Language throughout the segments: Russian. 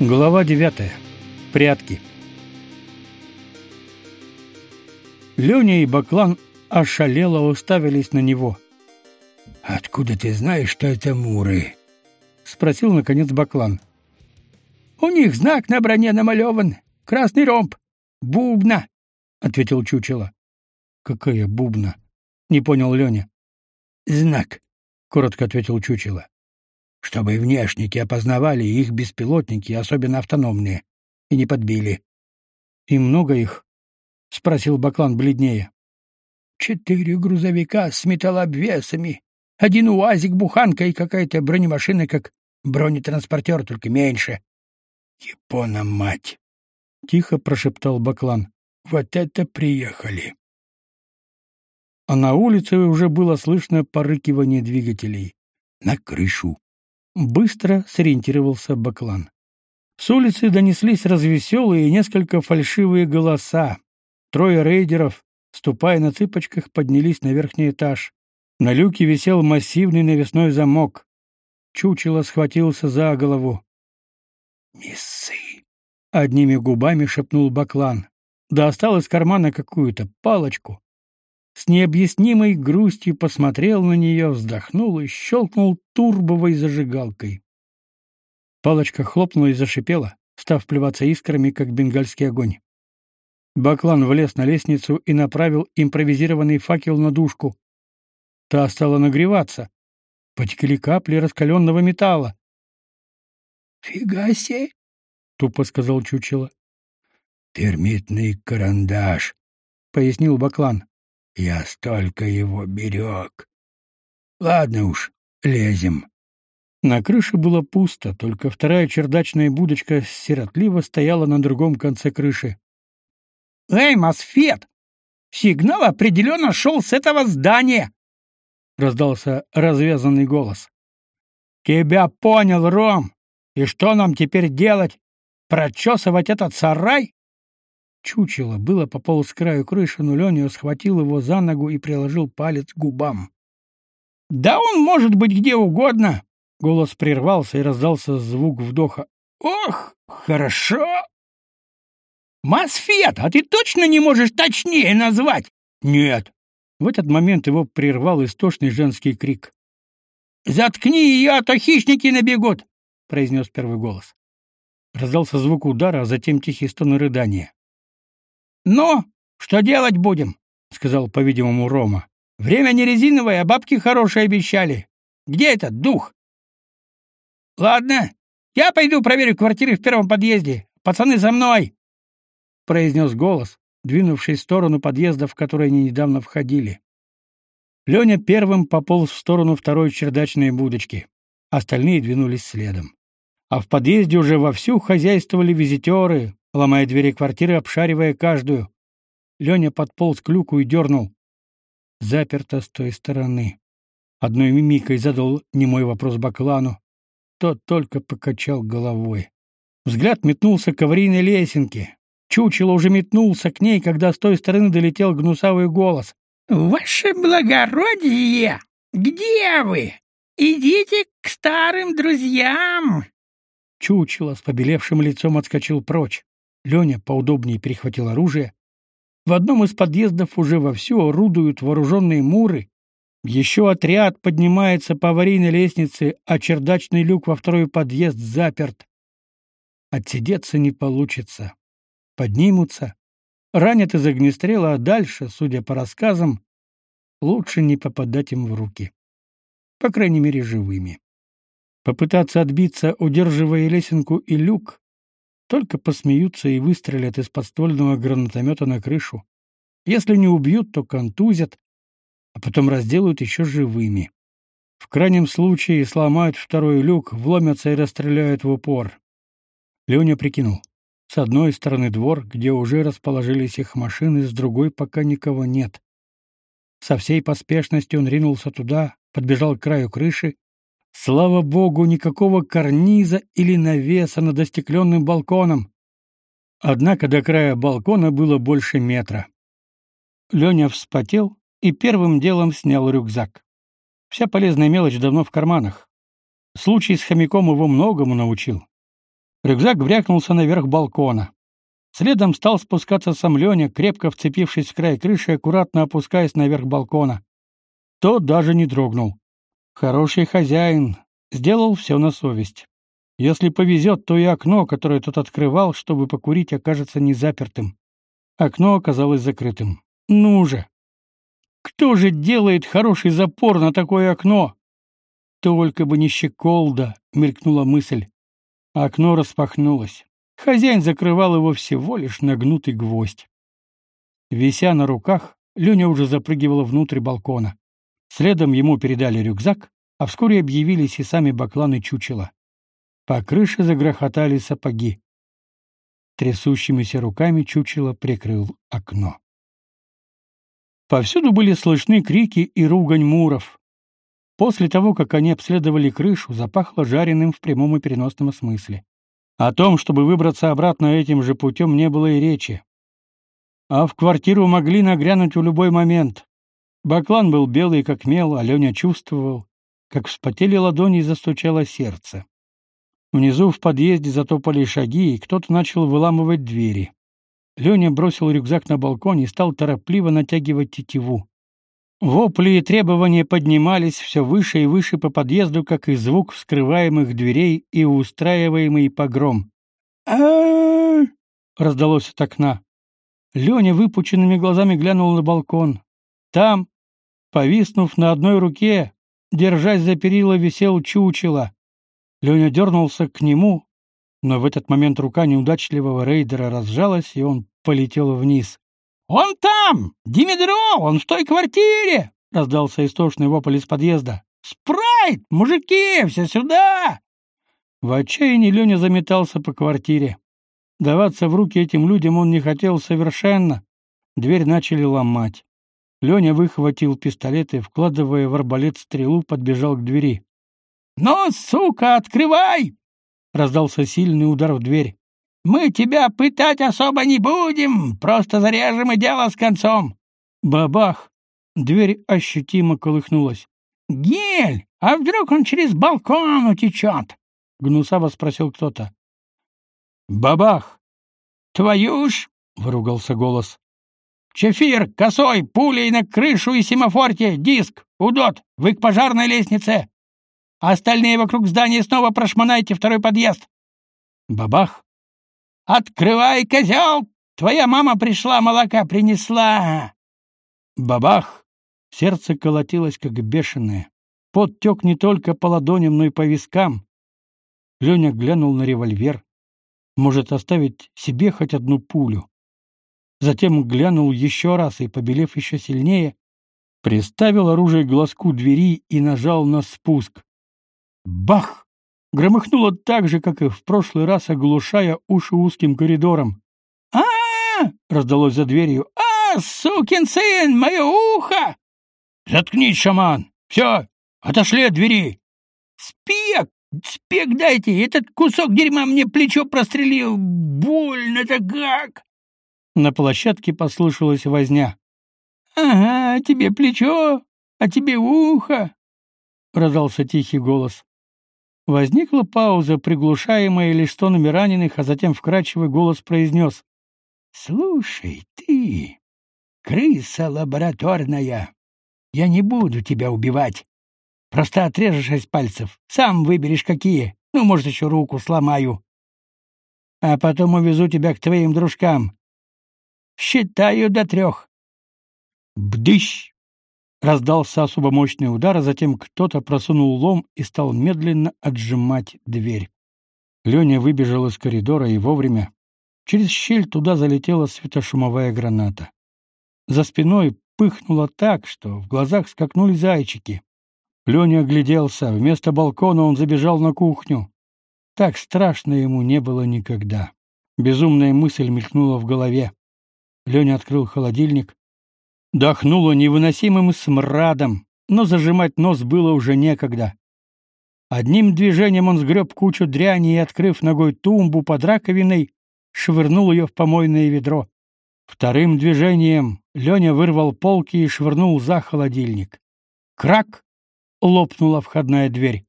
Глава 9. Прятки. Лёня и Баклан ошалело уставились на него. Откуда ты знаешь, что это муры? спросил наконец Баклан. У них знак на броне намалеван, красный ромб. Бубна, ответил чучело. Какая бубна? не понял Лёня. Знак, коротко ответил чучело чтобы внешники опознавали их беспилотники, особенно автономные, и не подбили. И много их? спросил Баклан бледнее. Четыре грузовика с металлообвесами, один УАЗик буханка и какая-то бронемашина, как бронетранспортер, только меньше. Япона мать, тихо прошептал Баклан. Вот это приехали. А на улице уже было слышно порыкивание двигателей. На крышу Быстро сориентировался Баклан. С улицы донеслись развеселые и несколько фальшивые голоса. Трое рейдеров, ступая на цыпочках, поднялись на верхний этаж. На люке висел массивный навесной замок. Чучело схватился за голову. «Не ссы!» — одними губами шепнул Баклан. Достал из кармана какую-то палочку, с необъяснимой грустью посмотрел на нее, вздохнул и щелкнул турбовой зажигалкой. Палочка хлопнула и зашипела, став плеваться искрами, как бенгальский огонь. Баклан влез на лестницу и направил импровизированный факел на душку. Та стала нагреваться. Потекли капли раскаленного металла. «Фига себе!» — тупо сказал чучело. «Термитный карандаш», — пояснил Баклан. Я столько его берег. Ладно уж, лезем. На крыше было пусто, только вторая чердачная будочка сиротливо стояла на другом конце крыши. «Эй, Мосфет! Сигнал определенно шел с этого здания!» — раздался развязанный голос. «Тебя понял, Ром! И что нам теперь делать? Прочесывать этот сарай?» Чучело было пополз к краю крыши, но Леня схватил его за ногу и приложил палец к губам. «Да он может быть где угодно!» Голос прервался и раздался звук вдоха. «Ох, хорошо!» «Мосфет, а ты точно не можешь точнее назвать?» «Нет!» В этот момент его прервал истошный женский крик. «Заткни ее, а то хищники набегут!» — произнес первый голос. Раздался звук удара, а затем тихий стон и рыдания. «Ну, что делать будем?» — сказал, по-видимому, Рома. «Время не резиновое, а бабки хорошие обещали. Где этот дух?» «Ладно, я пойду проверю квартиры в первом подъезде. Пацаны, за мной!» — произнес голос, двинувшись в сторону подъезда, в который они недавно входили. Леня первым пополз в сторону второй чердачной будочки. Остальные двинулись следом. А в подъезде уже вовсю хозяйствовали визитеры, ломая двери квартиры, обшаривая каждую. Леня подполз к люку и дернул. Заперто с той стороны. Одной мимикой задал немой вопрос Баклану. Тот только покачал головой. Взгляд метнулся к аварийной лесенке. Чучело уже метнулся к ней, когда с той стороны долетел гнусавый голос. «Ваше благородие! Где вы? Идите к старым друзьям!» Чучело с побелевшим лицом отскочил прочь. Леня поудобнее перехватил оружие. В одном из подъездов уже вовсю орудуют вооруженные муры. Еще отряд поднимается по аварийной лестнице, а чердачный люк во второй подъезд заперт. Отсидеться не получится. Поднимутся, ранят из огнестрела, а дальше, судя по рассказам, лучше не попадать им в руки. По крайней мере, живыми. Попытаться отбиться, удерживая лесенку и люк, только посмеются и выстрелят из подствольного гранатомета на крышу. Если не убьют, то контузят, а потом разделают еще живыми. В крайнем случае сломают второй люк, вломятся и расстреляют в упор. Леня прикинул. С одной стороны двор, где уже расположились их машины, с другой пока никого нет. Со всей поспешностью он ринулся туда, подбежал к краю крыши Слава богу, никакого карниза или навеса над остекленным балконом. Однако до края балкона было больше метра. Леня вспотел и первым делом снял рюкзак. Вся полезная мелочь давно в карманах. Случай с хомяком его многому научил. Рюкзак брякнулся наверх балкона. Следом стал спускаться сам Леня, крепко вцепившись в край крыши, аккуратно опускаясь наверх балкона. Тот даже не дрогнул. Хороший хозяин сделал все на совесть. Если повезет, то и окно, которое тот открывал, чтобы покурить, окажется незапертым. Окно оказалось закрытым. Ну же! Кто же делает хороший запор на такое окно? Только бы не щеколда, мелькнула мысль. Окно распахнулось. Хозяин закрывал его всего лишь на гнутый гвоздь. Вися на руках, Леня уже запрыгивала внутрь балкона. Следом ему передали рюкзак, а вскоре объявились и сами бакланы чучела. По крыше загрохотали сапоги. Трясущимися руками чучело прикрыл окно. Повсюду были слышны крики и ругань муров. После того, как они обследовали крышу, запахло жареным в прямом и переносном смысле. О том, чтобы выбраться обратно этим же путем, не было и речи. А в квартиру могли нагрянуть в любой момент. Баклан был белый, как мел, а Леня чувствовал, как вспотели ладони и застучало сердце. Внизу в подъезде затопали шаги, и кто-то начал выламывать двери. Леня бросил рюкзак на балкон и стал торопливо натягивать тетиву. Вопли и требования поднимались все выше и выше по подъезду, как и звук вскрываемых дверей и устраиваемый погром. а раздалось от окна. Леня выпученными глазами глянул на балкон. Там, повиснув на одной руке, держась за перила, висел чучело. Леня дернулся к нему, но в этот момент рука неудачливого рейдера разжалась, и он полетел вниз. «Он там! Димедро! Он в той квартире!» — раздался истошный вопль из подъезда. «Спрайт! Мужики! Все сюда!» В отчаянии Леня заметался по квартире. Даваться в руки этим людям он не хотел совершенно. Дверь начали ломать. Леня выхватил пистолет и, вкладывая в арбалет стрелу, подбежал к двери. «Ну, сука, открывай!» — раздался сильный удар в дверь. Мы тебя пытать особо не будем, просто зарежем и дело с концом. Бабах! Дверь ощутимо колыхнулась. Гель, а вдруг он через балкон утечет? Гнусаво спросил кто-то. Бабах! Твою ж! выругался голос. Чефир, косой, пулей на крышу и семафорте, диск, удот, вы к пожарной лестнице. Остальные вокруг здания снова прошмонайте второй подъезд. Бабах! Открывай, козел! Твоя мама пришла, молока принесла!» Бабах! Сердце колотилось, как бешеное. Пот тек не только по ладоням, но и по вискам. Леня глянул на револьвер. Может, оставить себе хоть одну пулю. Затем глянул еще раз и, побелев еще сильнее, приставил оружие к глазку двери и нажал на спуск. Бах! Громыхнуло так же, как и в прошлый раз, оглушая уши узким коридором. а, раздалось за дверью. «А, сукин сын, мое ухо!» «Заткнись, шаман! Все, отошли от двери!» «Спек! Спек дайте! Этот кусок дерьма мне плечо прострелил! Больно-то как!» На площадке послышалась возня. «Ага, тебе плечо, а тебе ухо!» — раздался тихий голос. Возникла пауза, приглушаемая лишь стонами раненых, а затем вкрадчивый голос произнес. «Слушай, ты, крыса лабораторная, я не буду тебя убивать. Просто отрежешь шесть пальцев, сам выберешь какие, ну, может, еще руку сломаю. А потом увезу тебя к твоим дружкам. Считаю до трех». «Бдыщ!» Раздался особо мощный удар, а затем кто-то просунул лом и стал медленно отжимать дверь. Леня выбежал из коридора и вовремя. Через щель туда залетела светошумовая граната. За спиной пыхнуло так, что в глазах скакнули зайчики. Леня огляделся. Вместо балкона он забежал на кухню. Так страшно ему не было никогда. Безумная мысль мелькнула в голове. Леня открыл холодильник, Дохнуло невыносимым смрадом, но зажимать нос было уже некогда. Одним движением он сгреб кучу дряни и, открыв ногой тумбу под раковиной, швырнул ее в помойное ведро. Вторым движением Леня вырвал полки и швырнул за холодильник. Крак! Лопнула входная дверь.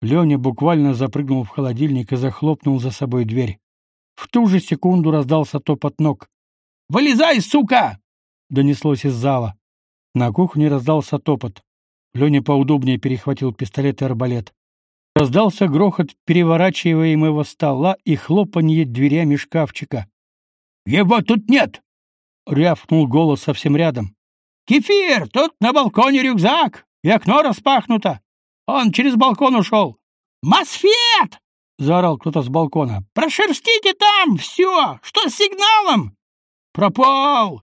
Леня буквально запрыгнул в холодильник и захлопнул за собой дверь. В ту же секунду раздался топот ног. «Вылезай, сука!» — донеслось из зала. На кухне раздался топот. Леня поудобнее перехватил пистолет и арбалет. Раздался грохот переворачиваемого стола и хлопанье дверями шкафчика. «Его тут нет!» — рявкнул голос совсем рядом. «Кефир, тут на балконе рюкзак, и окно распахнуто. Он через балкон ушел. «Мосфет!» — заорал кто-то с балкона. «Прошерстите там все! Что с сигналом?» «Пропал!